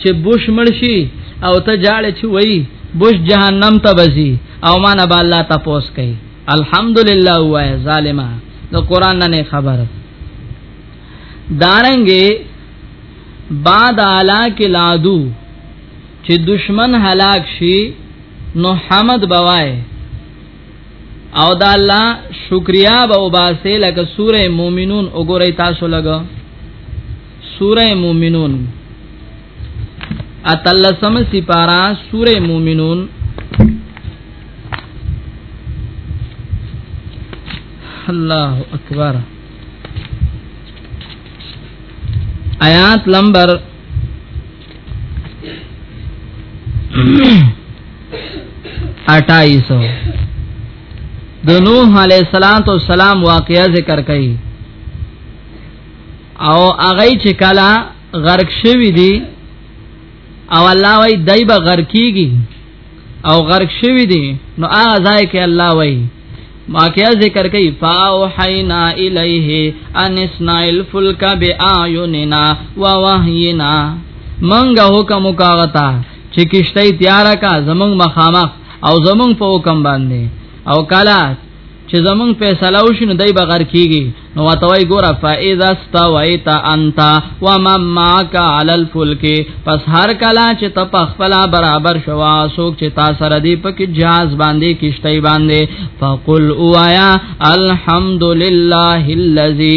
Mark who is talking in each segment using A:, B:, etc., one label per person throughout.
A: چې بوش مړشي او ته جاړه چې وای بوش جهنم ته بزي او مان ابا الله تاسو کوي الحمدلله وای ظالما د قران نه خبر دارنګي بعد اعلی کې لادو چې دشمن هلاک شي نو حمد بوای او د الله شکریا به وباسه لکه سوره مومنون وګورئ تاسو لګو سوره مومنون اتلسم سپارا سوره مومنون الله اکبر آیات نمبر اٹھائیس د نوح علیہ السلام واقعہ ذکر کئی او هغه چې کلا غرق شوی دی او الله وای دای به غرق کیږي او غرق شوی دی نو هغه ځای کې الله وای واقعا ذکر کوي فاوحینا الیه ان اسنائل فلک بیاعیننا ووحینا منګه حکم وکاوتا چې کشته تیار کا زمنګ مخامخ او زمنګ په حکم باندې او کلا چې زمونږ فیصله وشي نو دای بغیر کیږي نو وتوي ګوره فاذا استويت انت ومن معك على الفلك پس هر کلا چې ته په خپل برابر شوا سوک چې تا سره دی په کې جاز باندې کیشته باندې فقل اوایا الحمدلله الذي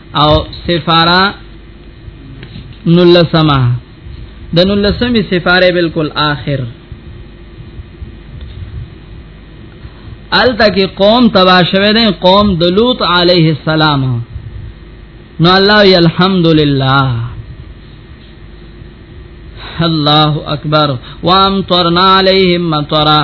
A: او سفاره نلسمه د نلسمه سفاره بالکل آخر الته کې قوم تبا شوه دي قوم د لوط عليه السلام نو الله الحمدلله الله اکبر وامطرنا عليهم مطرا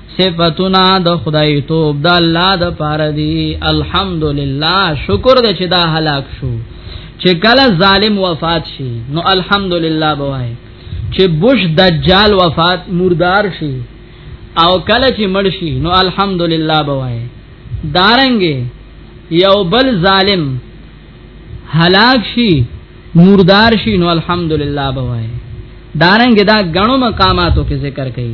A: صفاتنا د خدای توب د الله د پاره دی الحمدلله شکر دې چې دا هلاک شو چې کله ظالم وفات شي نو الحمدلله بوای چې بوش دجال وفات مردار شي او کله چې مړ شي نو الحمدلله بوای دارنګي یو بل ظالم هلاک شي مردار شي نو الحمدلله بوای دارنګ دا غنو مقاماتو کې ذکر کړي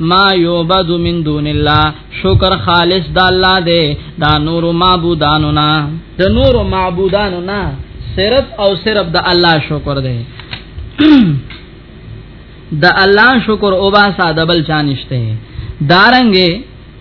A: ما یعبد من دون الله شکر خالص د الله دی دا نور معبودانو نه د نور معبودانو نه صرف او صرف د الله شکر دی د الله شکر او با ساده بل چانشته دارنګه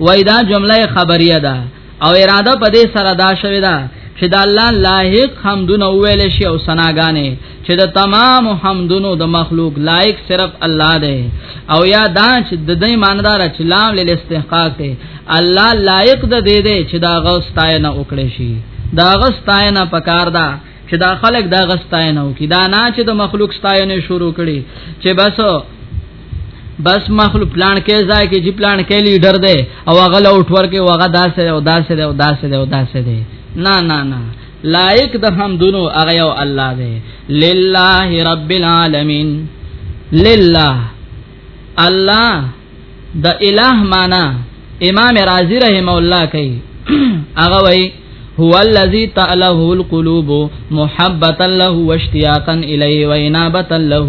A: وای دا جمله خبریه ده او اراده په دې سره دا شوی ده چې د الله لایق حمدونه ویل شي او ثناګانې چې د تمام حمدونو د مخلوق لایق صرف الله دی او یا دا چې د دې ماندار چې لام لیل استحقاق دی الله لایق د دې دی چې دا غوستاینه وکړي شي دا غوستاینه پکار ده چې دا خلک دا غوستاینه وکړي دا نه چې د مخلوق ستاینه شروع کړي چې بس بس مخلوق پلان کې ځای کې چې پلان کې لیډر دی او هغه لوټ ورکه هغه داسې او داسې او داسې او داسې دی نه نه نه لایق د حمدونو هغه یو الله دی لله رب العالمین لله الله د الہ معنا امام رازی رحم الله کوي هغه وای هو الذي تعلوه القلوب محبتا له واشتياقا اليه وانابه له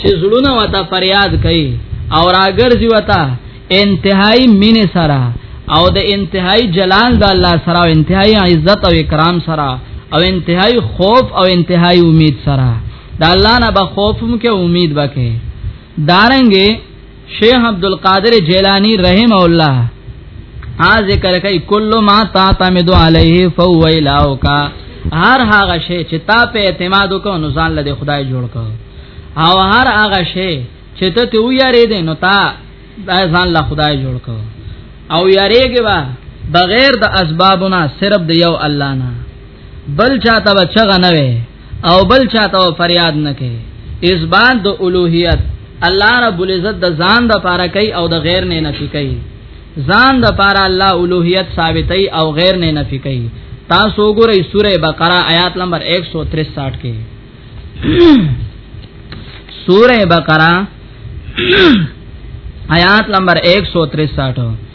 A: چې زړونه وتا فریاد کوي او راګرځي وتا انتهائی مین سره او د انتهائی جلال د الله سره او انتهائی عزت او اکرام سره او انتهائی خوف او انتهائی امید سره د الله نه به خوفم کې امید وکې دارنګې شیخ عبد القادر جیلانی رحم الله ها ذکر کوي کله ما تا تعمد علیه فهو الهک هر هغه شی چې تا په اعتماد وکړو نو ځان له خدای جوړ کړ او هر هغه شی چې ته ته ویارې دې نو تا ځان له خدای جوړ کړ او یارېږي وا بغیر د اسبابونه صرف د یو الله نه بل چاته بچغه نه وي او بل چاته فریاد نه کوي اثبات د اولوہیت الله رب العزت د ځان د پاره کوي او د غیر نه نفي کوي ځان د پاره الله اولوہیت ثابتي او غیر نه نفي کوي تاسو ګورئ سوره بقره آیات نمبر 163 کې سوره بقره آیات نمبر 163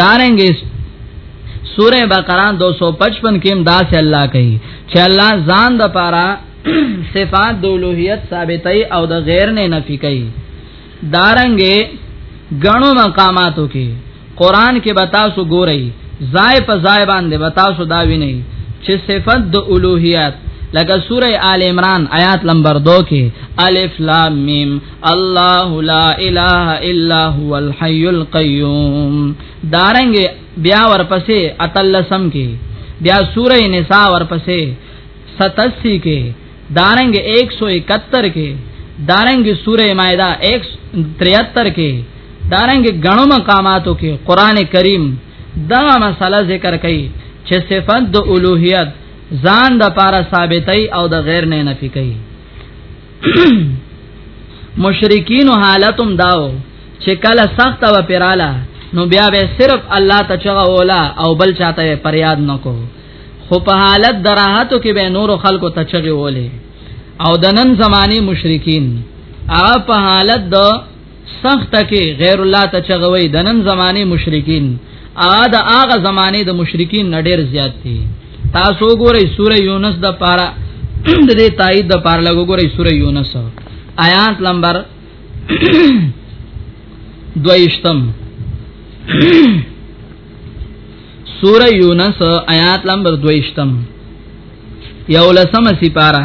A: دارنګ سوره بقره 255 کې هم داسې الله کوي چې الله ځان د پاره صفات د اولوہیت ثابتای او د غیر نه نفی کوي دارنګ غنو مقاماتو کې قران کې بتاسو ګورئ زای په زای باندې بتاسو دا ویني چې صفت د اولوہیت لکه سوره آل عمران آیات نمبر 2 کې الف لام میم الله لا اله الا هو الحي القيوم دارنګ بیا ورپسې اتلسم کې بیا سوره نساء ورپسې 87 کې دارنګ 171 کې دارنګ سوره مائده 173 کې دارنګ غنو مقاماتو کې قران کریم دا مسله ذکر کړي چې صفات د اولوہیت ځان د پاره ثابتای او د غیر نه نفي کوي مشرکین حالتم داو چې کله سخت و پراله نو بیا به صرف الله ته چغه ولا او بل چاته پریاد نکو خو په حالت دراحتو کې به نور خلکو ته چغه ولې او د نن زماني مشرکین هغه په حالت د سخت کې غیر الله ته چغوي د نن زمانه مشرکین ا د هغه زمانه د مشرکین نډیر زیات دي تاسو ګورئ سوره یونس د پارا د دې تایید د پارا لګو ګورئ سوره یونس آیات نمبر دویشتم سوره یونس آیات نمبر دویشتم یولسم سپارا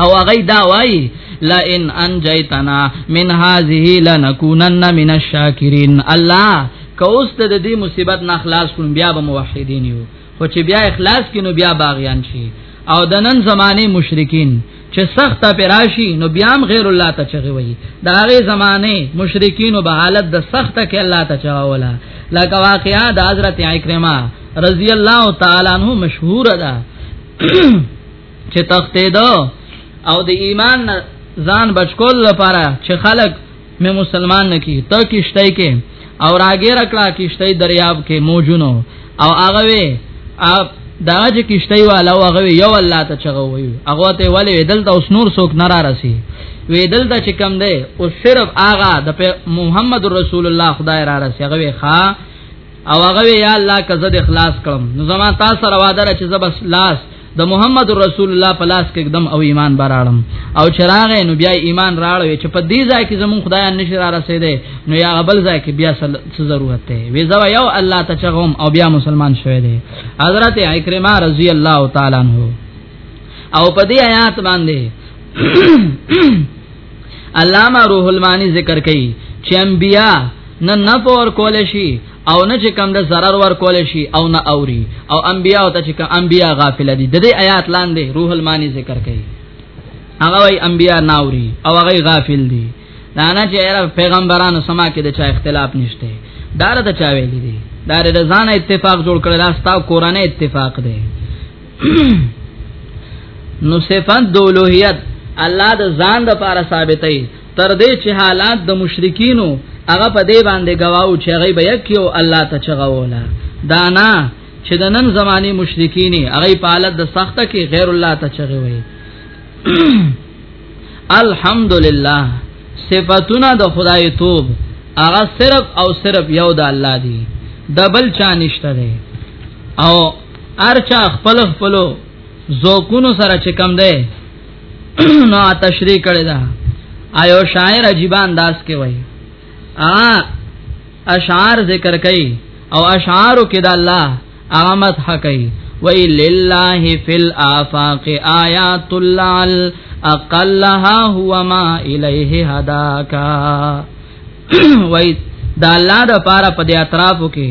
A: او هغه دا وایي لئن انجیتنا من هذه لنکونن من الشاکرین الله کوست د دې مصیبت نه خلاص کړم بیا به موحدین یو خو چې بیا اخلاص کینو بیا باغیان شي او د نن زمانه مشرکین چې سخت پراشي نو بیا هم غیر الله ته چغي وي دا غي زمانه مشرکین او بهالت د سخت کې الله ته چغولا لکه واقعا د حضرت عکرمه رضی الله تعالی عنہ مشهور ده چې تختې دو او د ایمان ځان بچکول لپاره چې خلک مې مسلمان نه کی ته کیشته کې او راګیر کړه کیشته دریاب کې موجونو او هغه وی دا چې کیشته والا او هغه یو الله ته چغه وی هغه ته ولی دلته اوس نور څوک نه را رسی وی دلته چې کم دی او صرف هغه د محمد رسول الله خدای را رسی هغه ښا او هغه یا الله کزه د اخلاص کړم نو زما تاسو سره وعده را چې زبس لاس د محمد رسول الله په لاس کې دم او ایمان براړم او چراغ نو بیا ایمان راړوي چې په دې ځای کې زمون خدای نشي را رسیدې نو یا غبل ځای کې بیا څه ضرورت دی وی زو یو الله ته چغم او بیا مسلمان شوی دی حضرت اکرمه رضی الله تعالی عنہ او په دې آیات باندې علامه روح المانی ذکر کوي چې انبیا نه نه پور کول شي او نه چې کم د zarar ور کول شي او نه اوري او انبیا او ته چې کم انبیا غافل دي د دې آیات لاندې روح المانی ذکر کوي هغه وی انبیا نه اوري او هغه غافل دي دا نه چې پیغمبرانو سما کې د چا اختلاف نشته دار د چا ویلي دي دار د ځان اتفاق جوړ کړل دا ستا کورانه اتفاق دی نو صفات د اولوہیت الله د ځان د پاره ثابتې تر دې چې حالات د مشرکینو هغه په دې باندې گواو چې هغه به یکیو الله ته چغاوله دانا چې د نن زماني مشرکین هغه په حالت د سخته کې غیر الله ته چغي وي الحمدلله صفاتونه د خدای توب هغه صرف او صرف یو د الله دی دبل چا نشته دی او ارچا خپل خپلو ذوقونو سره چې کم ده نو تشریح کړی دا ایو شاعر عجیب انداز کې وای ا اشعار ذکر کئ او اشعارو کې د الله اغمت حقي وی لله فی الافاق آیات اللعل اقلها هو ما الیه هداکا وی دا الله د پاره په دې اطرافو کې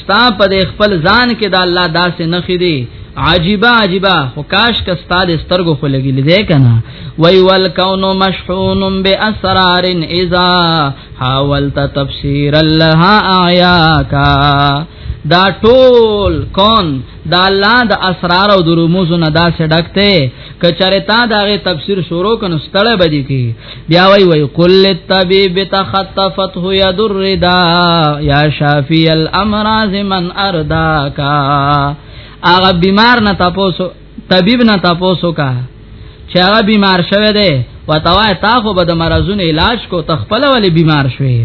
A: ستا په دې خپل ځان کې د الله داسې نه خېدي عجيبه عجيبه خو کاش ک ستا د سترګو خو لګي لیدې کنه وای ول کونو مشحون باسرار اذا حاولت تفسير الله اعياکا دا ټول کون دا الله د اسرار او د رموزو نه دا سډکته کچره تا داغه تفسیر شروع کنو ستړه بدی کی بیا وای وای قل الطبيب تخطفته يد الردا یا شافی الامراض من ارداکا اغه بیمار نه تاسو طبيب نه تاسو کا چې هغه بیمار شوه دی وتاوه تا خو به د مرزونو علاج کو تخپل ولی بیمار شوه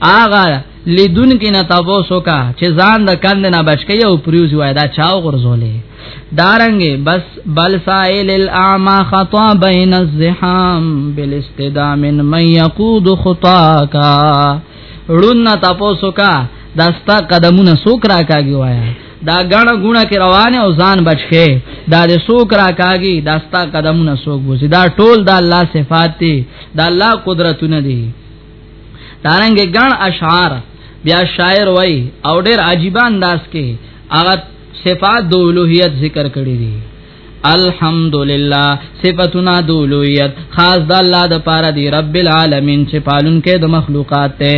A: آغا لیدون کې نه تاسو کا چې ځان د کند نه بچکی او پریوز وای دا چاو غرزولې دارنګې بس بل سائل الاعمى خطا بین الزحام بالاستدام من من يقود خطاك ړون تاسو کا داستا قدمونه سوک را کاږي وایا دا غاڼه ګونه کې روانه او ځان بچخه دا د سوک را کاږي داستا قدمونه سوک بوزي دا ټول د الله صفات دي د الله قدرتونه دي دارنګ ګڼ اشعار بیا شاعر وای او ډیر عجیب انداز کې هغه صفات د اولوہیت ذکر کړی دي الحمدلله صفاتنا د اولوہیت خاص د الله د پاره دی رب العالمین چې پالون کې د مخلوقات ته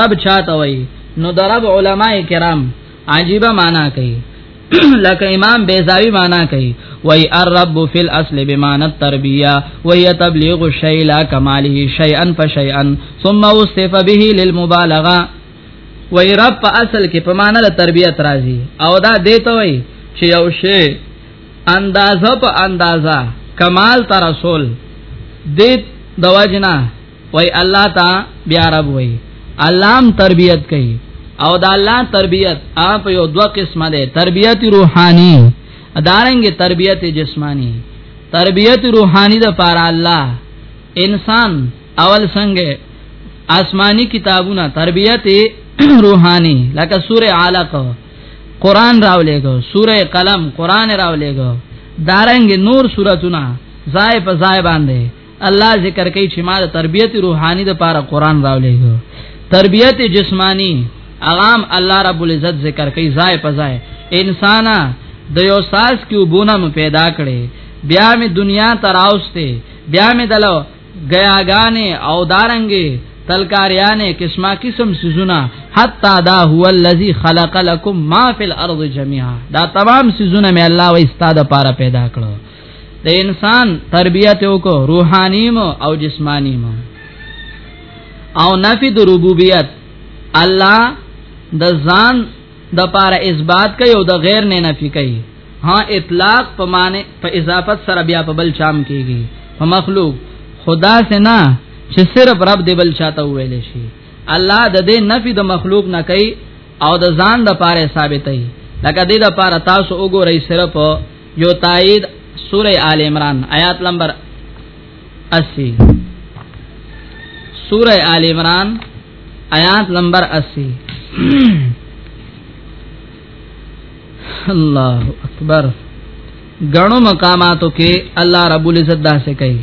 A: رب چاته وای نو د رب علماء کرام عجیبه معنا کوي لکه امام بیزاوی معنا کوي وای الرب فی الاصل بمعنى التربیه وهي تبلیغ الشیء لا کماله شیئا فشیئا ثم وصف به للمبالغه وای رب په اصل کې په معنی د تربیت راځي او دا دیته وای چې یو شی اندازه په اندازه کمال تر رسول دې د وجنا وای الله تا بیا رب وای علام تربیت کوي او دا الله تربیت اپ یو دوه قسمه ده تربیت روحانی ادارنګ تربیت جسمانی تربیت روحانی د پاره الله انسان اول څنګه آسمانی کتابونه تربیت روحانی لکه سوره علق قران راولېګو سوره قلم قران راولېګو دارنګ نور سوراتونه زای په زای باندې الله ذکر کوي چې ما د تربيت روحاني د پاره قران راولېږو تربيت جسمانی اغام الله رب العزت ذکر کوي ځای په ځای انسان د یو ساس کې وبونه م پیدا کړي بیا می دنیا تراوسته بیا می دلو غیاګانې او دارنګې تلکاریانه قسمه قسم سيزونه حتا دا هو الذي خلق لكم ما في الارض جميعا دا تمام سيزونه مې الله و استاد پاره پیدا کړو د انسان تربیت وکړو روحاني مو او جسماني مو او نفي د ربوبیت الله د ځان د پاره اثبات کوي او د غیر نه نفي کوي ها اطلاق په معنی په اضافت سره بیا په بل چام کیږي په مخلوق خدا سے نه چې صرف رب دی بل چاته ویل شي الله د دې نفي د مخلوق نه کوي او د ځان د پاره ثابتې لکه دې د پاره تاسو وګورئ صرف یو تایید سوره آل عمران آیات نمبر 80 سوره آل عمران آیات نمبر 80 الله اکبر غنو مقاماتو کې الله رب العزت دا څه کوي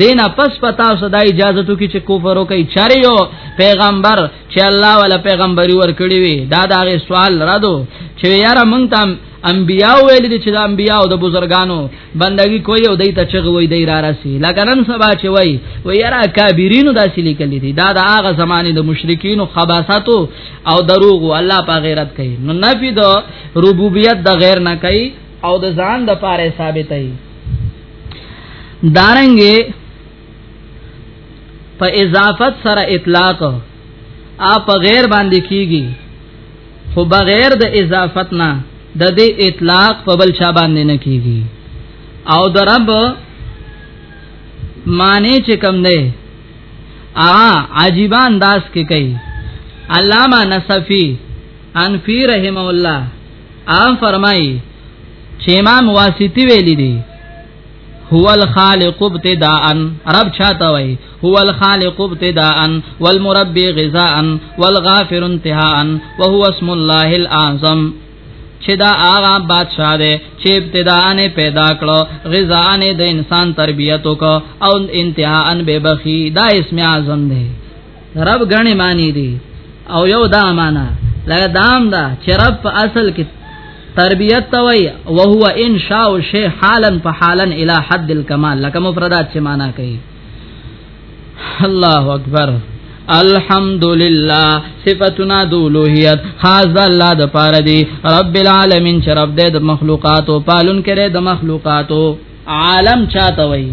A: دینا پس پتا صدا اجازه تو کی چې کفر وکي چاریو پیغمبر چې الله ولا پیغمبري ور کړی وي دا دا سوال را دو چې یاره مونږ تام انبیاء ویل دي چې د انبیاء او د بزرګانو بندگی کوي او دایته چغوي دی را راسي لکه نن سبا چې وای و یاره کابرینو داسې لیکل دي دا د هغه زمانه د مشرکین او خباثاتو او دروغ الله په غیرت کوي نو نفي د ربوبیت د غیر نه کوي او د ځان د پاره ثابتای دارنګې په اضافت سره اطلاق اپ غیر باندې کیږي خو بغیر د اضافت نه د دې اطلاق په بل چا باندې نه کیږي او د رب معنی چې کم دی ا عجیب انداز کې کوي علامہ نصفی انفی رحم الله ام فرمای چې امام واسطی ویل دي هو الخالق ابتداء رب چاته وای هو الخالق ابتداء والمربي غذاء والغافر انتهاء وهو اسم الله الاعظم چې دا هغه بادشاہ دی چې ابتداء نه پیدا کړو غذا نه د انسان تربیت وکړو او انتهاء ان به بخي دا اسم اعظم دی رب غني معنی دي او یو دا معنا لکه دام دا چې رب په اصل کې تربیت توي او هو انشاء شی حالا په حالا الی حد الکمال لکه مفردات چې معنا کوي الله اکبر الحمدلله صفاتنا د اولوہیت خاص د الله د پاره دی رب العالمین چې رب د مخلوقاتو پالون کړي د مخلوقاتو عالم چاته وایي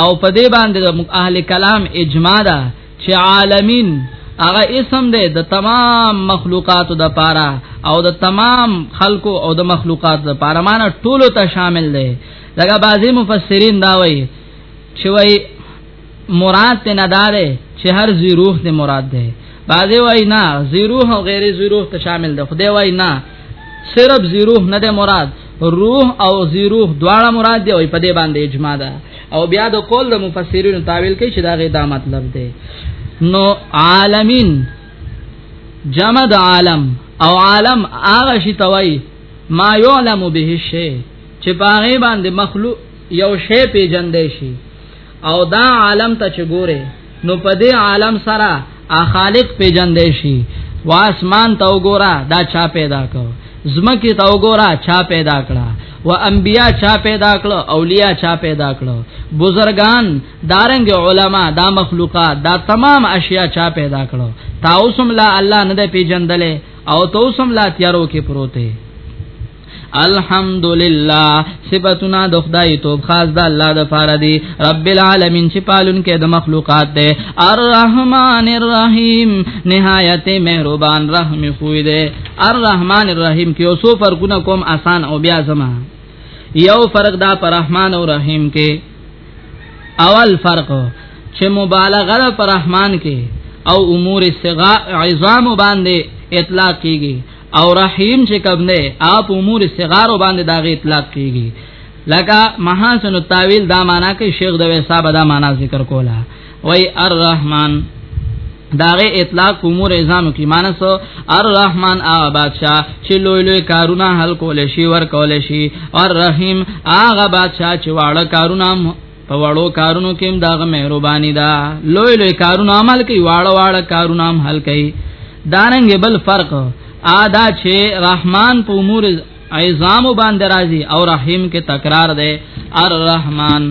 A: او په دې باندې د اهل کلام اجماع ده چې عالمین هغه اسم دی د تمام مخلوقاتو د پاره او د تمام خلقو او د مخلوقات د پاره معنی ټولو ته شامل دی لکه بعضی مفسرین دا وایي چې وایي مراد ته نه داره چې هر زی روح دې مراد ده بعضی وایي نه زی روح او غیر زی روح ته شامل ده خدای وایي نه صرف زی روح نه ده مراد روح او زیروح دواړه مراد دی او په دې باندې اجماع ده او بیا د قول د مفسرینو تعویل کوي چې دا غي دا مطلب دی نو عالمین جمع د عالم او عالم هغه شی توای ما یعلم به شی چې پاره باندې مخلوق یو شی پیجندې شي او دا عالم ته چګوره نو په دې عالم سره ا خالق پیجندې شي واسمان ته وګوره دا چا پیدا کو زمکه ته وګوره چا پیدا کړه و انبیا چا پیدا کړو اولیاء چا پیدا کړو بزرگان دارنګ علما دا مخلوقات دا تمام اشیاء چا پیدا کړو تاسو هم لا الله نه پیجندلې او تاسو هم لا تیارو کې پروته الحمدلله صفاتنا د خدای توب خاص د الله د فار دی رب العالمین چې پالون کې د مخلوقات دی الرحمن الرحیم نهایت مهربان رحم خوې دی الرحمن الرحیم کې اوسو فرقونه کوم آسان او بیا زما یو فرق دا پر رحمان او رحیم کې اول فرق چې مبالغه پر رحمان کې او امور صغا عظام باندې اطلاق کیږي او رحیم چې کوم نه اپ امور صغار باندې داغه اطلاق کیږي لکه محاسن التاویل دا معنا کوي شیخ د وسابه دا معنا ذکر کولا وای الرحمن داغه اطلاق امور ازانو کی مانس الرحمن آ بادشاہ چې لوی لوی کارونه حل کول شي ور کول شي او رحیم آغا بادشاہ چې واړه کارونه په وړو کارونو کې هم داغه مهرباني ده لوی لوی کارونه عمل کوي واړه واړه کارونه هم حل کوي دارنګ بل فرق ادا چې رحمان په امور عظام باندې راضي او رحیم کې تکرار ده الرحمن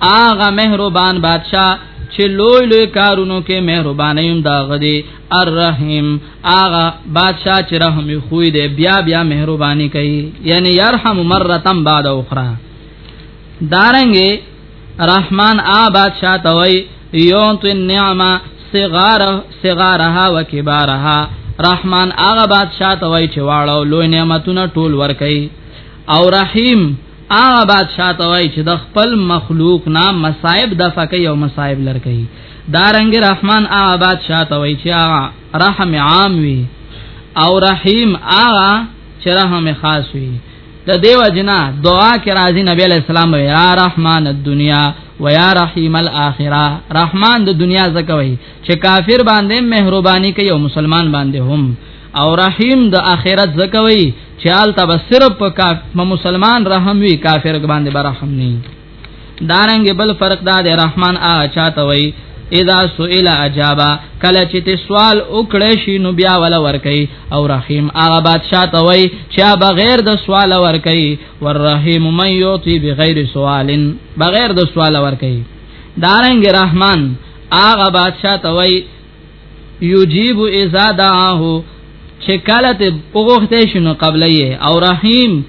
A: آغا مهربان بادشاہ چې لوی لوی کارونو کې مهرباني هم دا غدي الرحیم آغا بادشاہ چې رحم خوې دې بیا بیا مهرباني کوي یعنی يرحم مره بعد اخرى دارنګي رحمان آباد شاتوي یوت النعمه صغار صغارها وکبارها رحمان هغه بادشاہ ته وای چې واړو لوی نعمتونه ټول ورکي او رحیم هغه بادشاہ ته وای چې د خپل مخلوق نه مصائب د فقې او مصائب لرکي دارنګ رحمان هغه بادشاہ ته وای چې هغه رحم عام وي او رحیم هغه چې رحم خاص وي د دیو جنا دعا کې راځي نبی علیہ السلام یا رحمان الدنیا و یا رحیم الاخره رحمان د دنیا زکوي چې کافر باندې مهرباني کوي او مسلمان باندې هم او رحیم د اخرت زکوي چې آل تب صرف په مسلمان رحم وی کافر باندې برحم نه دارنګ بل فرق دا دی رحمان آ چاته وای اذا سئل اجابا کله چې ته سوال وکړې شي نو بیا ولا ورکي او رحیم هغه بادشاہ ته وای چې بغیر د سوال ورکي والرحیم من یعطي بغیر سوال بغیر د سوال ورکي دارنګ رحمان هغه بادشاہ ته وای یجیب اذا دعاه چې کله ته وغوښته شنو قبلې او رحیم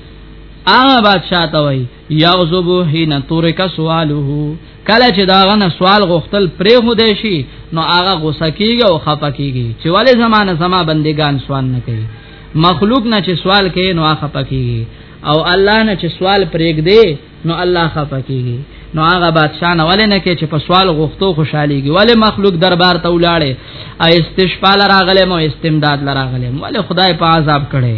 A: هغه بادشاہ ته وای یعذب حين ترک سواله کله چې داغه نه سوال غوښتل پرې هو دی شي نو هغه غوسه کیږي او خپه کیږي چې ولې زمانه زما بندگان سوال نه کوي مخلوق نه چې سوال کوي نو هغه خپه کیږي او الله نه چې سوال پرېګ دی نو الله خپه کیږي نو هغه بادشاہ نه ولې نه کې چې په سوال غوښتو خوشحاليږي ولې مخلوق دربار ته ولاړې استشفاء لراغله مو استمداد لراغله ولې خدای په عذاب کړي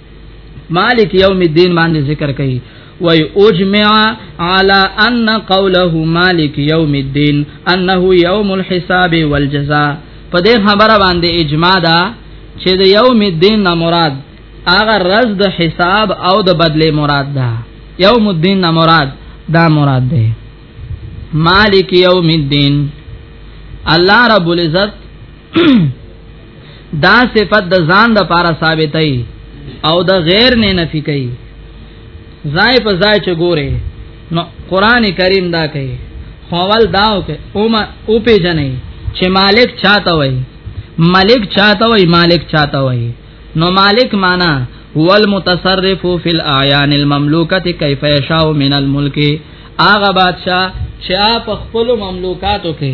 A: مالک یوم الدین باندې ذکر کړي وی اجمع على ان قوله مالک یوم الدین انه یوم الحساب والجزاء په دې خبره باندې اجماع ده چې د یوم الدین نه مراد هغه رز د حساب او د بدله مراد ده یوم الدین نه مراد دا مراد ده مالک یوم الدین الله رب العزت دا صفت د ځان د پاره ثابتای او د غیر نه نفي کوي ځای په ځای چې ګوره نو قران کریم دا کوي خوول داو کې او ما او په جنې چې مالک چاته وای مالک چاته وای مالک چاته وای نو مالک معنا هو المتصرف فی الاعیان المملوکه کیف یشاء من الملک اغه بادشاہ چې اپ خپل مملوکاتو کې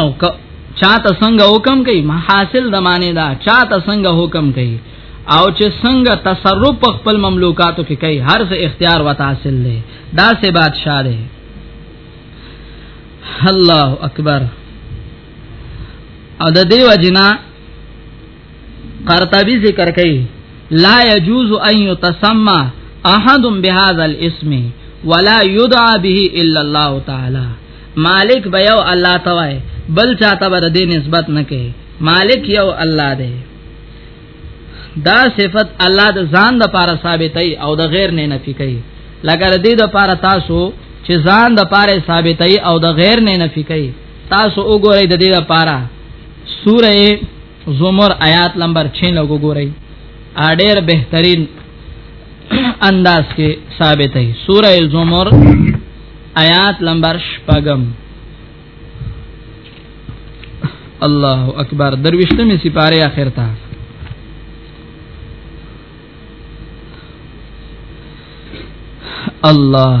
A: او چاته څنګه حکم کوي محاصل د معنی دا چاته څنګه حکم کوي او چې څنګه تصرف په خپل مملوکاتو کې کوي هر څه اختیار وته حاصل دی دا سه بادشاہ دی الله اکبر او د دیو جنا قرطبی ذکر کوي لا يجوز ان يتسمى احد بهذا الاسم ولا يدعى به الا الله تعالی مالک به یو الله توای بل چاته بر دې نسبت نه کوي مالک یو الله دی دا صفت الله د ځان د پاره ثابتای او د غیر نه نفي کوي لکه دې د پاره تاسو چې ځان د پاره ثابتای او د غیر نه نفي کوي تاسو وګورئ د دې لپاره سوره زمر آیات نمبر 6 لګ وګورئ اډیر بهترین انداز کې ثابت ہے سوره زمر آیات نمبر 5 الله اکبر درويشته می سپاره اخر تا الله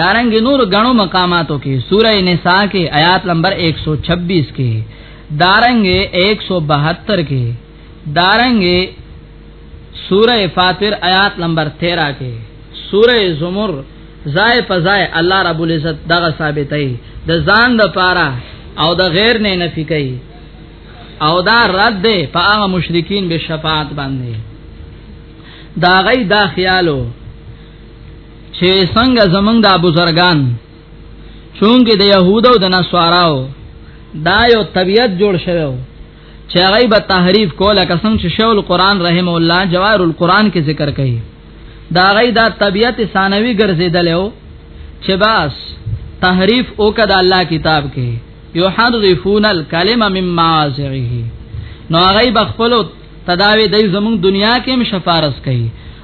A: دارنګ نور غنو مقاماتو کې سوره نساء کې آیات نمبر 126 کې دارنګ 172 کې دارنګ سوره فاطر آیات نمبر 13 کې سوره زمر زای په زای الله رب العزت دغه ثابتای د ځان د پاره او د غیر نه نفی کوي او دا رد ده په هغه مشرکین به شفاعت باندې دا غي دا خیالو چې څنګه زمنګ د ابو زرغان چونګې د يهودو د نصاراو دا یو طبيعت جوړ شوی چې هغه به تحریف کوله قسم چې شول قران رحم الله جواهر القران کې ذکر کړي دا غي دا طبيعت ثانوي ګرځیدل او چې باس تحریف او کده الله کتاب کې یو حذفون الکلمه مم مواضعه نو هغه بخپلو تداوی د زمون دنیا کې هم شفارس کوي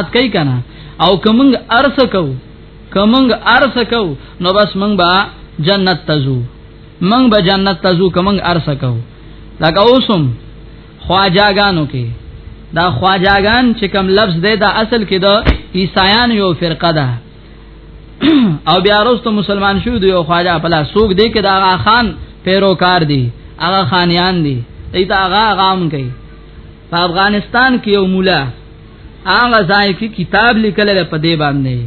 A: ات کوي کنه او کومنګ ارس کو کومنګ ارس کو نو بس منګ با جنت تزو منګ با جنت تزو کومنګ ارس کو لکه اوسم خواجاګانو کې دا خواجاګان چې کوم لفظ دی دا اصل کې دا عیسایان یو فرقه ده او بیا وروسته مسلمان شو دی او خواجا په لاس سوق دی کې دا آغا خان پیروکار دی آغا خانیان دی ایت آغا غام کوي په افغانستان کې یو مولا هغه ځای کې کتاب لیکل لري په دې باندې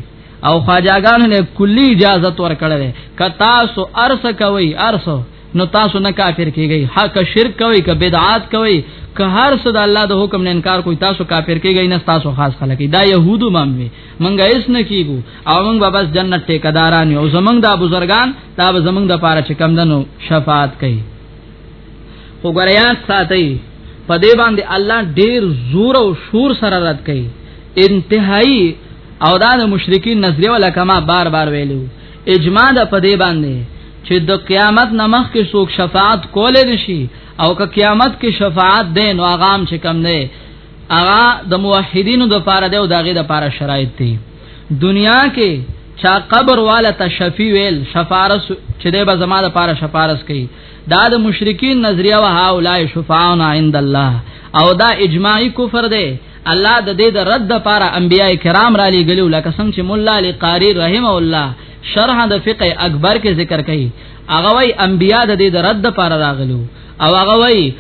A: او خواجاګانو له کلی اجازه تور کړل کتا سو ارس کوي ارسو نو تاسو نه کافر کیږئ حق شرک کوي که بدعات کوي که هر څه د الله د حکم نه انکار کوي تاسو کافر کیږئ نه تاسو خاص خلک دا يهودو ماموي مونږه هیڅ نه کیګو او مونږ به بس جنت ټیکداران یو زمونږ د بزرګان دا به زمونږ د پاره چې کم دنو شفاعت کوي خو ګریات ساتي په دې باندې الله ډیر زور او شور سره رد کوي انتهایی او دا د مشرکین نظریه ولا کما بار بار ویلو اجماع ده په دې باندې چې د قیامت نمخ کې څوک شفاعت کولې نشي او که قیامت کې شفاعت دین او غام چې کم نه اغا د موحدینو د پاره دی او دغه د پاره شرایط دی دنیا کې چا قبر والا ته شفیع ویل شفارس چې د به زما د پاره شفارس کوي دا د مشرکین نظریه وه اولای شفاعون عند الله او دا اجماعی کفر دی الله د دې د رد لپاره انبیای کرام را لېګلو لکه څنګه چې مولا علی قاری رحم الله شرح د فقه اکبر کې ذکر کړي هغه وای انبیا د دې د رد لپاره راغلو او هغه وای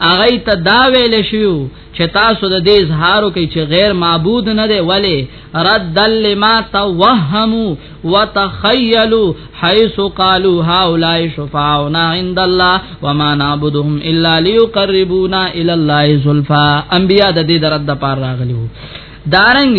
A: هغه ته دا ویل شو چې تاسو د دې اظهارو کوي چې غیر معبود نه دی ولی رد لما توهموا وتخيلوا حيث قالوا هؤلاء شفاعنا عند الله وما نعبدهم الا ليقربونا الى الله زلفا انبیاء د دې درد د پار راغلي دارنګ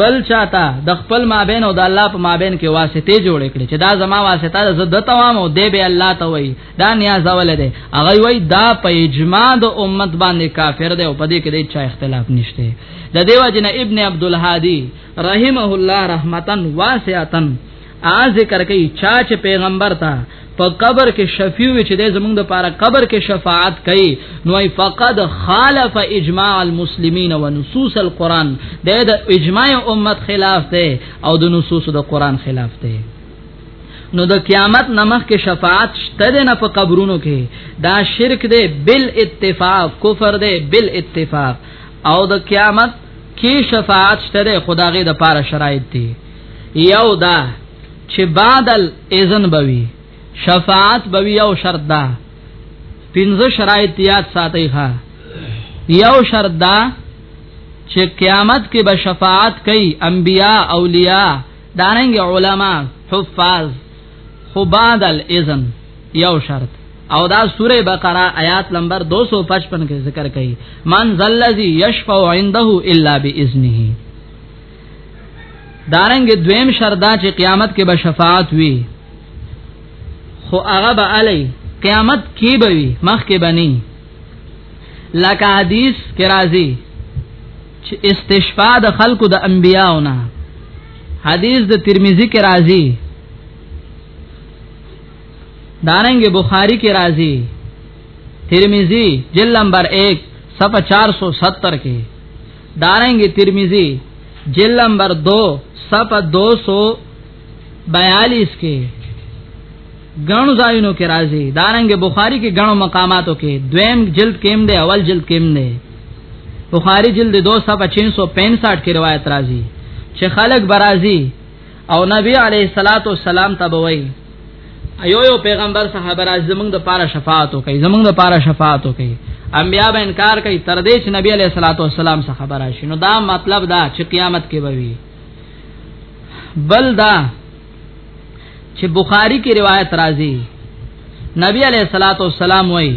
A: بل چاته د خپل مابین او د الله په مابین کې واسطه جوړ کړي چې دا زما واسطه ده زه د توام او دی به الله ته وای دا نیاز اول دی هغه وای دا په اجماع د امت باندې کافر دی او په دې کې د چا اختلاف نشته د دیو جن ابن عبد الهادی رحمه الله رحمتن واسعتن ا ذکر کوي چا چې پیغمبر ته په قبر کې شفیع وي چې د زمونږ د پاره قبر کې شفاعت کوي نو ای فقد خالف اجماع المسلمین و نصوص القرآن د اجماع امت خلاف دی او د نصوص د قرآن خلاف دی نو د قیامت نمخ کې شفاعت شته نه په قبرونو کې دا شرک دی بل اتفاق کفر دی بل اتفاق او د قیامت کې شفاعت شته خدای د پاره شرایط دی یو دا چې بعد الاذن بوي شفاعت بوي او شرط دا پنځه شرایط یاد ساتي ښا یو شرط دا چې قیامت کې به شفاعت کوي انبیا اولیاء دارنګ علما حفاظ خو بعد الاذن یو شرط او دا سوره بقره آیات نمبر 255 کې ذکر کړي من ذلذي يشفع عنده الا باذنه دارنګ دویم شرط دا چې قیامت کې به شفاعت وي خو هغه به علی قیامت کې به وي مخ کې به نه لکه حدیث کې راځي چې استشفاء د خلقو د انبیاونه حدیث د ترمذی کې راځي دارنګ بخاری کې راځي ترمذی جلد نمبر 1 صفحه 470 کې دارنګ ترمذی جلد نمبر 2 صفحه 242 کې غنو زاینو کې راځي دارنګ بخاری کې غنو مقاماتو کې دویم جلد کې هم دی اول جلد کې هم دی بخاری جلد 2 صفحه 665 کې روایت راځي چې خلق برازي او نبی علیہ الصلات والسلام ته بوي ایو یو پیغمبر صحابه راز زمونږ د پاره شفاعت کوي زمونږ د پاره شفاعت کوي انبیا به انکار کوي تر دې چې نبی علیہ الصلات والسلام څخه خبر راشي نو دا مطلب دا چې قیامت کې به وي بل دا چې بخاری کې روایت راځي نبی علیہ الصلات والسلام وایي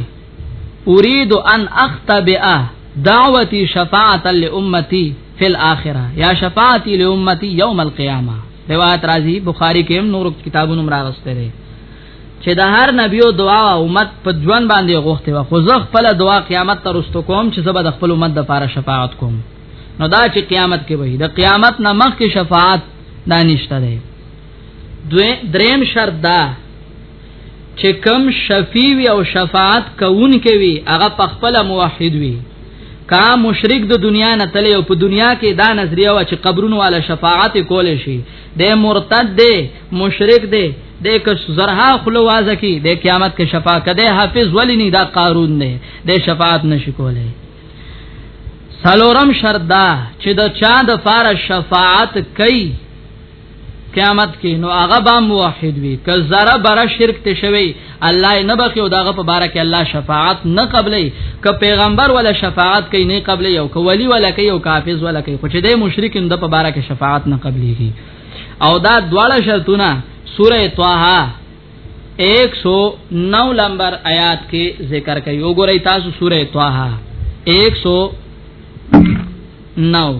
A: اريد ان اختبئ دعوتي شفاعت لامتي فی الاخره یا شفاعتی لامتی یوم القیامه روایت راځي بخاری کې هم نور کتابونو مراغسته دي چې د هر نبیو دعا امت په ځوان باندې غوښته و خو زه خپل دعا قیامت تر واستو کوم چې زه به د خپل امت د پاره شفاعت کوم نو دا چې قیامت کې وي د قیامت نه مخکې شفاعت دا نشته ده دوی دریم شرط دا چې کم شفیع وی او شفاعت کوون کوي هغه په خپل موحد وی کا مشرک د دنیا نه تلې او په دنیا کې دا نظریه وا چې قبرونو والا شفاعت کول شي د مرتد دی مشرک دی د کس زرها خلو وازه کی د قیامت کې شفاعت کده حافظ ولی نه دا قارون نه د شفاعت نشي کولای سلورم شرط دا چې د چا د فار شفاعت کوي قیامت کې نو هغه به موحد وي که زره بره شرک ته شوی الله نه بخي او داغه په باره کې الله شفاعت نه قبلې که پیغمبر ولا شفاعت کوي نه قبلې او که ولی ولا کوي او کافز ولا کوي خو چې د مشرکین د په باره کې شفاعت نه قبلېږي او دا دواړه شرطونه سوره طه 109 لمبر آیات کې ذکر کوي وګورئ تاسو سوره طه 109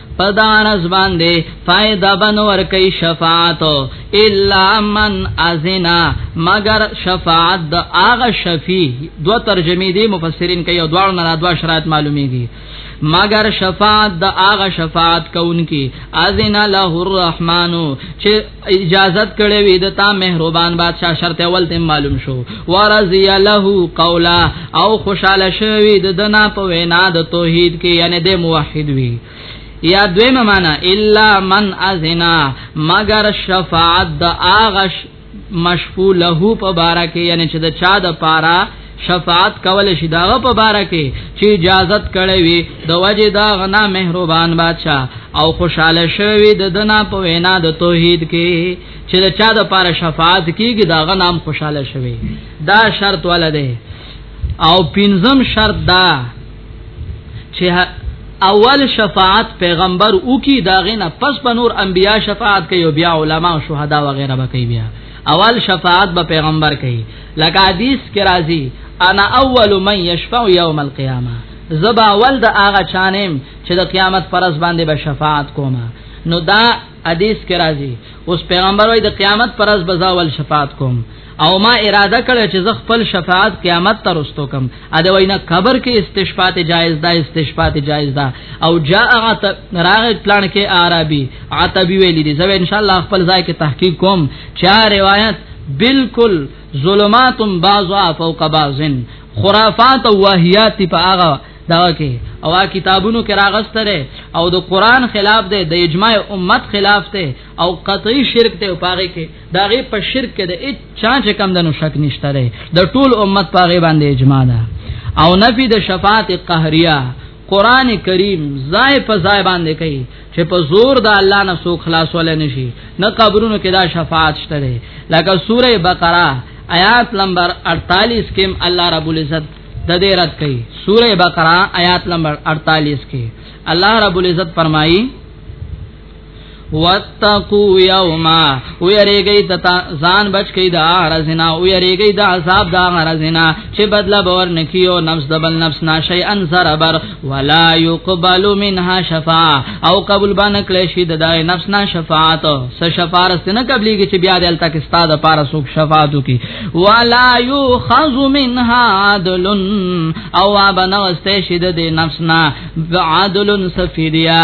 A: پدارس باندې فائدہ بنور کوي شفاعت الا من ازنا مگر شفاعت د اغه شفیع دو ترجمه دي مفسرین کوي او دوړ نه دوا شرایط معلومیږي مگر شفاعت د اغه شفاعت کوونکی ازنا له الرحمن چې اجازت کړي وي د تا مهربان بادشاہ شرط اول ته معلوم شو ورضی له قولا او خوشاله شوی د دنا په وینا د توحید کې یعنی د موحد وی یا دویمه معنا الا من اذنا مگر شفاعت د اغش مشفو له په بارا کې یعنی چې د چا د پارا شفاعت کول شي داغه په باره کې چې اجازت کړی وي د وجه دا غنا مهربان بادشاہ او خوشاله شوی د دنا په وینا د توحید کې چې د چا د پاره شفاعت کیږي دا غنا هم خوشاله شوی دا شرط ولده او پنځم شرط دا چې اول شفاعت پیغمبر او کی داغه نه پس بنور انبیا شفاعت کوي بیا علما او شهدا وغیرہ به کوي بیا اول شفاعت به پیغمبر کوي لکه حدیث کې راځي انا اول من یشفع یوم القیامه زبا اول د هغه چانم چې د قیامت فرض باندې به شفاعت کومه نو دا حدیث کې راځي اوس پیغمبر وای د قیامت فرض بزاول شفاعت کوم او ما اراده کړې چې زه خپل شفاعت قیامت تر واستو کوم ا د وینا قبر کې استشفاعت جایز ده استشفاعت جایز ده او جاء راغ پلان کې عربي عتبي ویل دي زه ان شاء الله خپل ځای کې تحقیق کوم چا روایت بالکل ظلمات بعضها فوق بعض خرافات او واهیات په هغه دا کې او کتابونو کې راغستره او د قران خلاف ده د اجماع امت خلاف ده او قطعي شرک ته پاره کې دا غي په شرک کې د اچ چا چې کم دنو شک نشته ده د ټول امت په غي باندې اجماع ده او نفي د شفاعت قهريه قران کریم زای په زای باندې کوي چې په زور د الله نه سو خلاص ول نه شي نه قبرونو کې دا شفاعت شته ده لکه سوره بقره آیات نمبر 48 کې الله رب العزت د دې رد کوي سوره بقره آیات نمبر 48 کې الله رب العزت فرمایي واتقو یوما ویریږي د ځان بچ کی د غرزنا ویریږي د عذاب د غرزنا چې بدل باور نکیو نفس د بل نفس ناشی ان زربر ولا یقبل منها شفاعه او قبول باندې کله شي د دای نفس نه شفاعت س شفارس نه قبليږي چې بیا دلته کې استاد پارا سوک شفاعت کی ولا یخذ منها عدل او ابنغسته شي د نفس نه عدل سفیدیا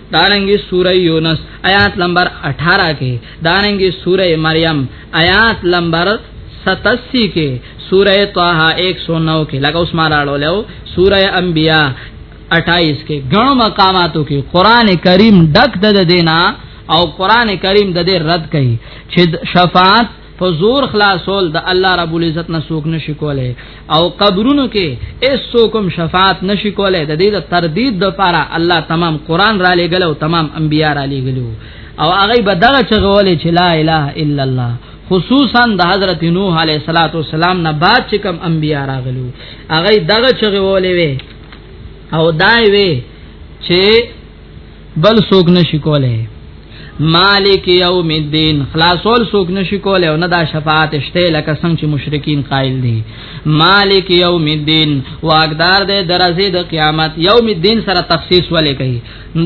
A: دارنګي سوره یونس آیات نمبر 18 کې دارنګي سوره مریم آیات نمبر 87 کې سوره طه 109 کې لکه اوس ما راړو له سوره انبیاء 28 کې غنو مقاماتو کې قران کریم ډک د دینا او قران کریم د دې رد کوي چې شفاعت په زور خلاصول د الله رب العزت نه سوک نشي کولای او قبرونو کې اس سوکم شفاعت نشي کولای د دې د تردید د پاره الله تمام قران را لېګل او تمام انبیا را لېګل او هغه به دغه چغولې چې لا اله الا الله خصوصا د حضرت نوح علیه الصلاۃ والسلام نه بعد چې کم انبیا راغلو هغه دغه چغولې وي او دای وي چې بل سوک نشی کوله مالک یوم الدین خلاصول سوک نشی کوله او نه دا شفاعت شته لکه څنګه چې مشرکین قائل دي مالک یوم الدین واقدار دې درزه د قیامت یوم الدین سره تخصیص ولې کوي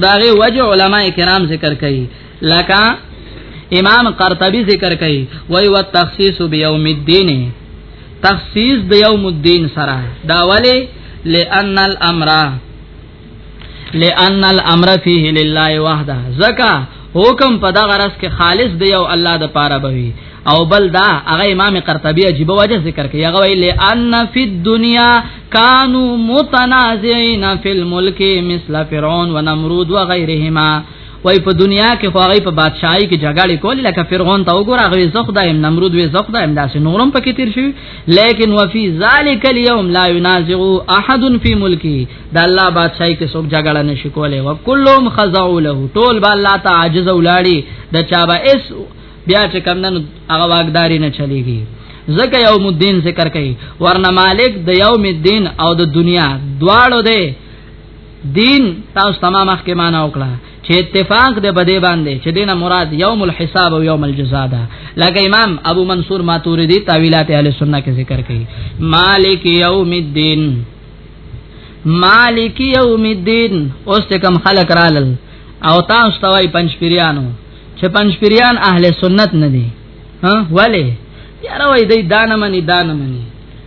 A: داغه وجه علما کرام ذکر کوي لکه امام قرطبی ذکر کوي وای و تخصیص بیوم الدین تخصیص د یوم الدین سره دا ولی لئن الامر لئن الامر فيه لله وحده زکا حکم په دغه رس کې خالص دی او الله د پاره بوي او بل دا هغه امام قرطبي عجيب وجه ذکر کوي هغه ویل ان فی الدنيا كانوا متنازعين في الملك مثل فرعون ونمرود وغيرهما وای په دنیا کې خو هغه په بادشاہي کې جګړه کول لکه فرعون ته وګوره هغه زخ دایم نمرود وی زخ دایم داسې نورم پکې تیر شي لیکن وفي ذلک اليوم لا ينازع احد في ملکی د الله بادشاہي کې څوک جګړه نشي کولای او کلهم خضعوا له ټول به الله ته عاجز ولاړي د چا به اس بیا چې کم نن هغه واګداري نه چلیږي زکه یوم الدین ذکر کوي ورنه مالک د یوم الدین او د دنیا دواړو دی دین تاسو تمام اخ کې معنا وکړه چې اتفاق دی بده باندې چې دینه مراد یوم الحساب او یوم الجزاء ده لکه امام ابو منصور ماتوریدی تاویلات اهل سنت کې ذکر کوي مالک یوم الدین مالک یوم الدین اوس کوم خلق رالل او تاسو توای پنځ پیرانو چې پنځ پیران اهل سنت نه دي ها ولی یاره وای دی دانه منی دانه منی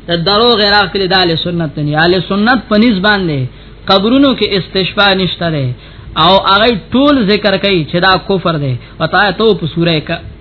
A: د درو غیر اخل د اهل سنت نه اهل سنت په نس باندې قبرونو کې استشفاء نشته او هغه ټول ذکر کوي چې دا کفر دی او تا ته په سوره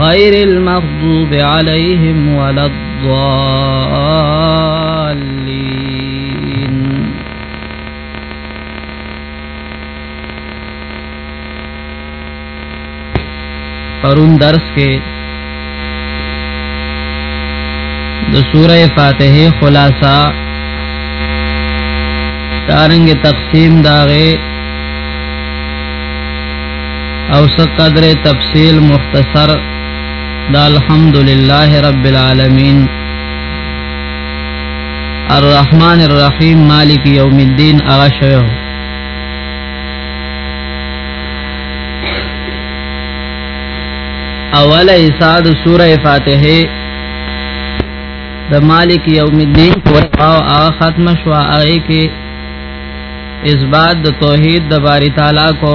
A: غير المغضوب عليهم ولا الضالين پرون درس کې د سوره فاتحه خلاصہ دارنګ تقسیم داغه او سقدر تفصیل مختصر دا الحمدلله رب العالمین الرحمن الرحیم مالک یوم الدین هغه شوه اول ایساد سوره فاتحه د مالک یوم الدین په او هغه ختم شو هغه کې اثبات د توحید د باری تعالی کو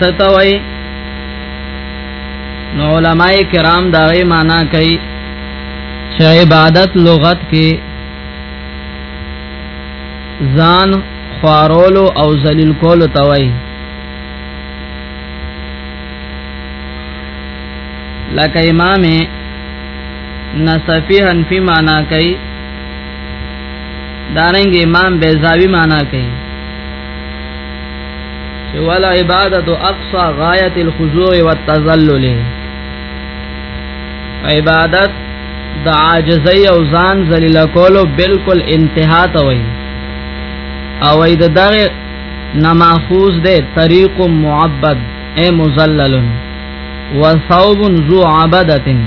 A: ستوي نو علماء کرام دا غي معنا کوي چې عبادت لغت کې ځان خوارولو او ذلیل کولو توي لکه امام نصفی حنفی معنا کوي دارنګ امام بیزاوی معنا کوي چې ولا عبادت اقصى غایت الخضوع والتذلل عبادت د عاجزۍ او ځان ذلیل کولو بالکل انتها ته وای او اې د دغه نماخوز ده طریق معبد اے مزلل وثوب ذو عبدتن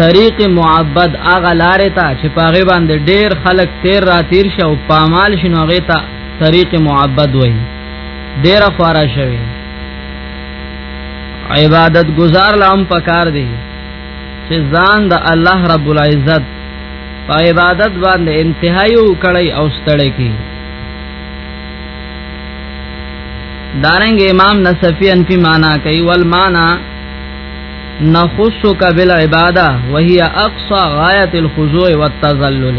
A: طریق معبد اغه لارې ته چې پاغه باندې ډېر خلک تیر را تیر شي او پامال شنو هغه ته طریق معبد وایي ډېر خوارا شوی عبادت گزار لام پکار دی چې ځان د الله رب العزت په عبادت باندې انتهایی وکړي او ستړی کی دارنګ امام نصفی ان فی معنا کوي ول معنا نخصك بالعباده وهي اقصى غايه الخضوع والتذلل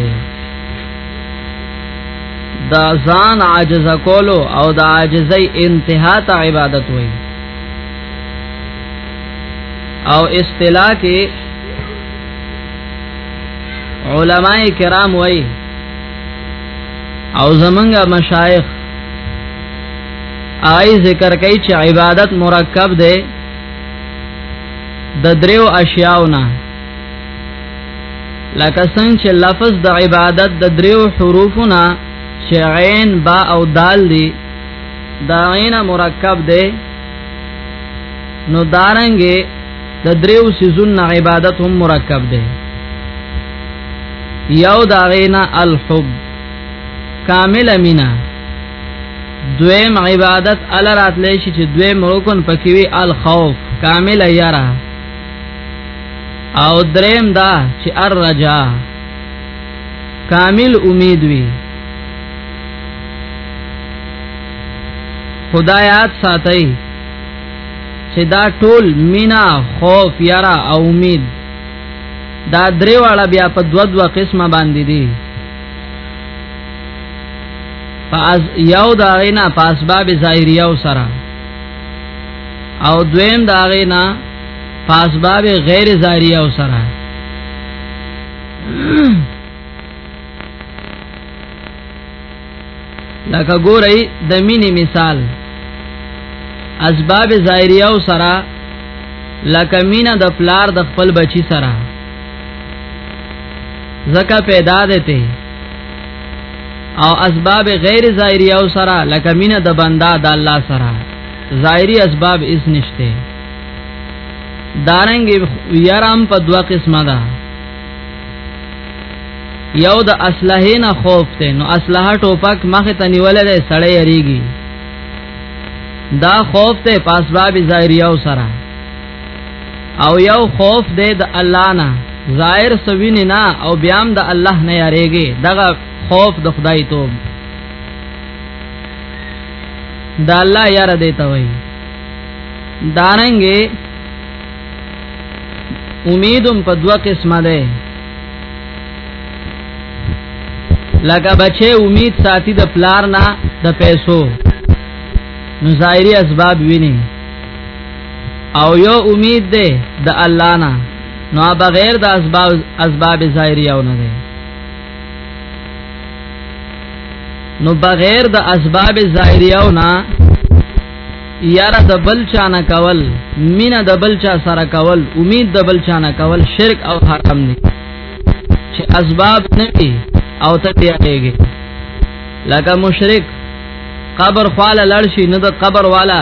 A: دا ځان عاجز کولو او دا عاجزۍ انتها ته عبادت وای او اصطلاح کې علما کرام وای او زمنګ مشایخ آی ذکر کوي چې عبادت مرکب ده د دریو اشیاونه لکه څنګه چې لفظ د عبادت د دریو حروفونه چې عین با او دال دي دا عین مرکب دی نو دارنګې د دریو سيزون عبادت هم مرکب دی یو دا غینا الحب کامل مینا دویم عبادت ال راتلی شي چې دویم رکن پکې وی الخوف کامل یاره او دریم دا چې الرجا کامل امید وی خدایات ساتي چې دا ټول مینا خوف یاره او امید دا درې واړه بیا په دو دو قسمه باندې دي پاس یو دا غینا پاس باب ظاهریو سره او دویم دا غینا پاس باب غیر ظاهریو سره لکه ګورئ د مینې مثال اسباب ظاهریه او سرا لکه مینا د پلار د خپل بچی سره زکه پیدا دیته او اسباب غیر ظاهری او سره لکه مینه د بندا د الله سره ظاهری اسباب اس نشته دارنګ یارام په دوا قسمه ده یو د اسلحه نه خوف ته نو اسلحه ټوپک مخه ته نیولې ده سړی یریږي دا خوف ته پاسباب ظاهری او سره او یو خوف دې د الله نه ظاهر سوین نه او بیام د الله نه یریږي دغه خوف د خدای ته د الله یاره دې ته وای دارنګې امیدم په دوه قسمه ده لکه بچي امید ساتي د پلار نه د پیسو نو ظاهري اسباب ویني او یو امید ده د الله نه نو بغیر د اسباب اسباب ظاهری او نه ده نو بغیر د اسباب ظاهری او نه یاره د بل چا نه کول مینا د بل چا سره کول امید د بل چا نه کول شرک او حرام دي چې اسباب نه وي او ته پیږي لکه مشرک قبر خواله لړشي نه د قبر والا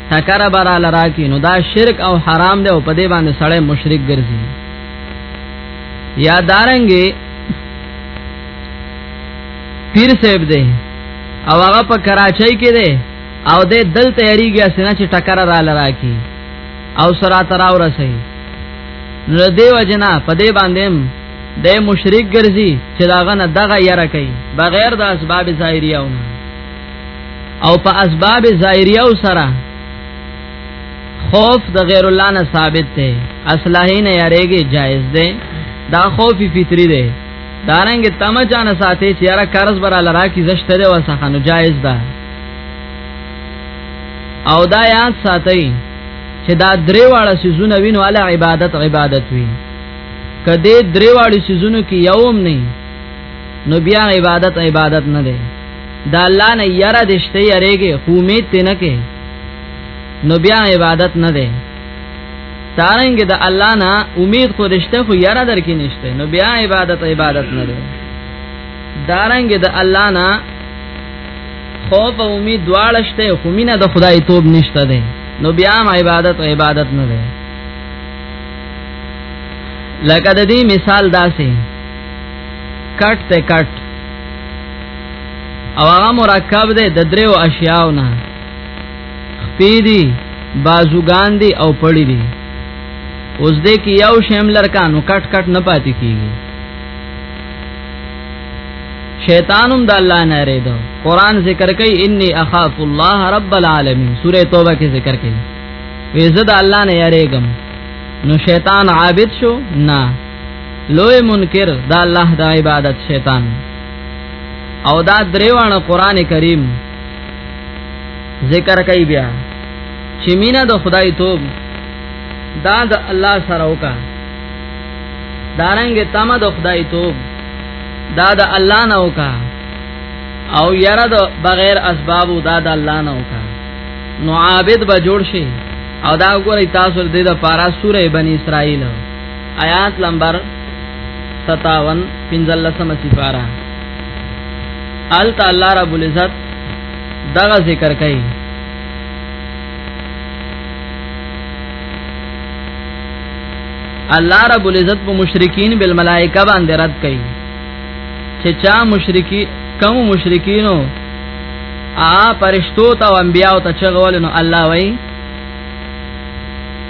A: ټکر برا لرا کی نو دا شرک او حرام دی او په دې باندې سړی مشرک ګرځي یا دارنګي پیر صاحب دی او هغه په کراچۍ کې دی او د دل تیاریږي سنا چې ټکر را لرا کی او سرا تراو رسي نو دې وجنا په دې باندې د مشرک ګرځي چې داغه نه دغه یره کوي بغیر د اسباب ظاهریاونه او په اسباب ظاهریه او سره خوف د غیر الله نه ثابت دی اصله نه یریږي جایز دی دا خوف فطری دی دارنګ تم جان ساتي چې یاره قرض برا لرا کی زشت دی وسخه نو جایز ده او دا یاد ساتي چې دا درې واړه سيزونه وینو علی عبادت عبادت وی کدی درې واړه سيزونو کې یوم نه نو بیا عبادت عبادت نه دی دا الله نه یره دشته یریږي خو امید ته نه کې نو بیا عبادت نه دی تارنګ د الله نه امید خو دشته خو یره درکې نشته نو بیا عبادت عبادت نه دی دارنګ د الله نه خوف او امید دواړه شته خو مینه د خدای توب نشته دی نو بیا هم عبادت عبادت نه دی لکه د دې مثال داسې کټ ته کټ او هغه مرکب دی د دریو اشیاو نه خپې دي بازوګان دي او پړی دي اوس دې کې یو شیم لرکانو کټ کټ نه پاتې کیږي شیطانم د الله نه ریدو قران ذکر کوي انی اخاف الله رب العالمین سوره توبه کې ذکر کوي وې زه د الله نه یریږم نو شیطان عابد شو نه لوی منکر دا الله د عبادت شیطان او دا دریوانه قران کریم ذکر کوي بیا چې مینا د خدای توب دا د الله سره وکا دارنګ تم د خدای توب دا د الله نه وکا او یره د بغیر اسباب دا د الله نه وکا نو عابد به جوړ شي او دا وګورئ تاسو د دې لپاره سورې بنی اسرائیل آیات نمبر 57 پنځلسمه سفاره ال تعالی رب العزت دغه ذکر کوي الله رب العزت په مشرکین بل ملائکه باندې رد کوي چې چا مشرکی کوم مشرکینو ا پرشتو ته او انبیاو ته چغول نو الله وای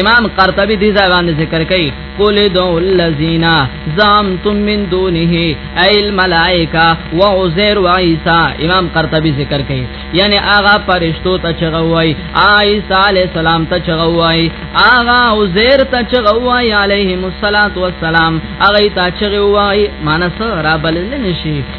A: امام قرطبی دی ځای باندې ذکر کوي قول دو الذین زعمتم من دونه ای الملائکه و عزیر و عیسی امام قرطبی ذکر کوي یعنی آغا پرشتو ته چغوي عیسی علی السلام ته چغوي آغا عزیر ته چغوي علیهم الصلاۃ والسلام اغه ته چغوي مانس را بلل نشي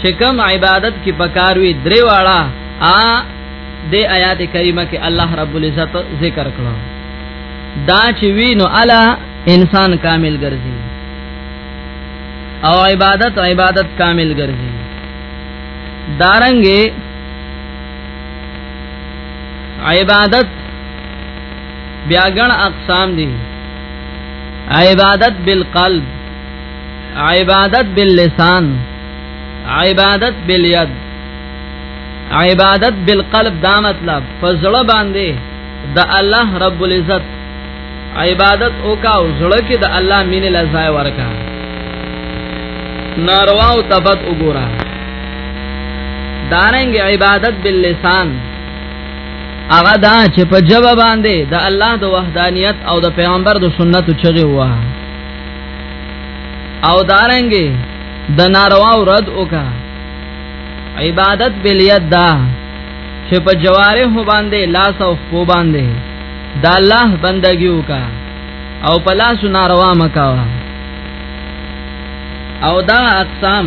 A: چې کوم عبادت کې پکاروي درې واړه ا د آیات کریمه کې الله رب العزت ذکر کړو دا چې وینو الا انسان کامل ګرځي او عبادت عبادت کامل ګرځي دارنګي عبادت بیا ګڼ اقسام دي عبادت بالقلب عبادت باللسان عبادت باليد عبادت بالقلب دا مطلب فزړه باندې د الله رب العزت عبادت وکا او زړه کې د الله مين له ځای ورکا ناروا او تبد وګورا دارنګ عبادت باللسان هغه دا چې په جواب باندې د الله د وحدانیت او د پیغمبر د سنت چغي وه او دارنګي د دا ناروا رد وکا عبادت بلیت دا چې په جواره باندې لاس او خو باندې دا الله بندگی وکا او په لاس ناروا مکاوا او دا اقسام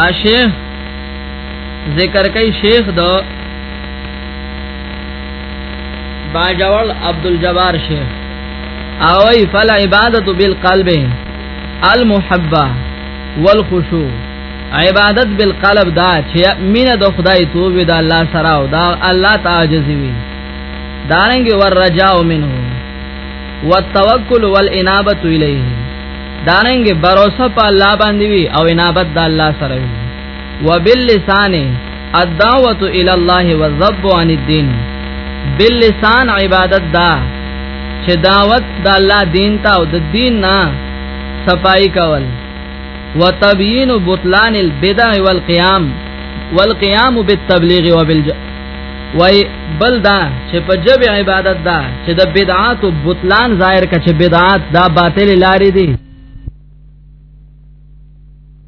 A: عاشق ذکر کوي شیخ دو باجوړ عبد الجبار شیخ او ای فل عبادت بالقلب المحبه والخشوع عبادت بالقلب دا چې مینه د خدای توب د الله سره او دا الله تعجز وی دارنګ ور رجاء منه والتوکل والانابه الیه دارنګ باور په الله باندې وی او انابت د الله سره وی وباللسان الدعوه الى الله والذب عن الدين باللسان عبادت دا چې دعوت د الله دین ته او د دین نه صفائی کول وتبیین بطلان البدع والقیام والقیام بالتبلیغ وبالج وای بل دا چې په جب عبادت دا چې د بدعات او بطلان ظاهر کچ بدعات دا باطل لاري دي